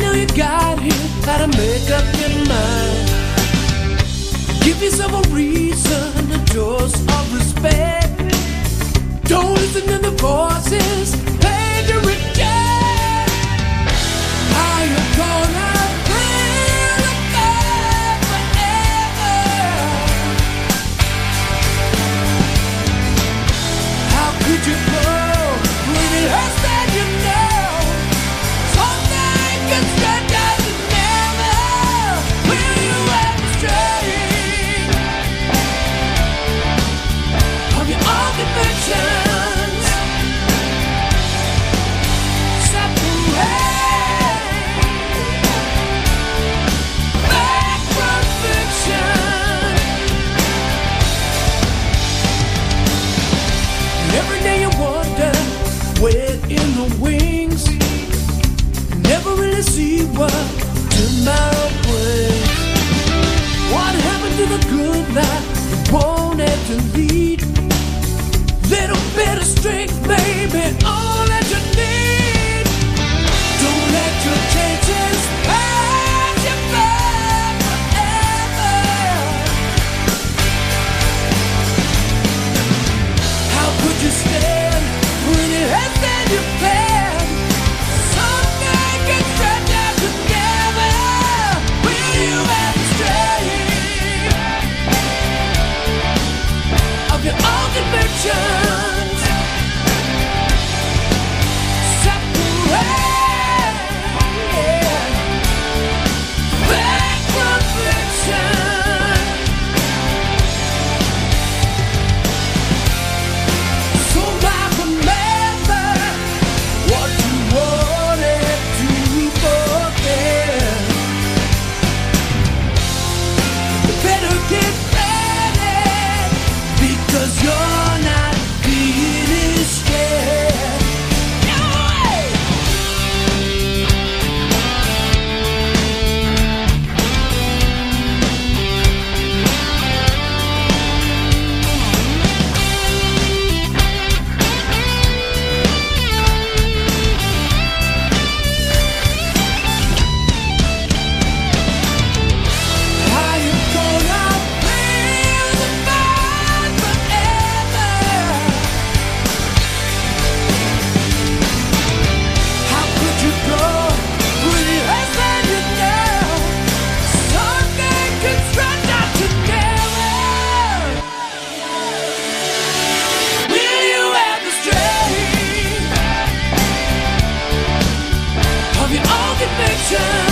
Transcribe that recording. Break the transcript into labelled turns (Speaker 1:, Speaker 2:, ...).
Speaker 1: know you got here, how to make up your mind. Give yourself a reason, the doors of respect. in the wings. Never really see what tomorrow brings. What happened to the good life you wanted to lead? Little bit of strength, baby, all that you need. Revolution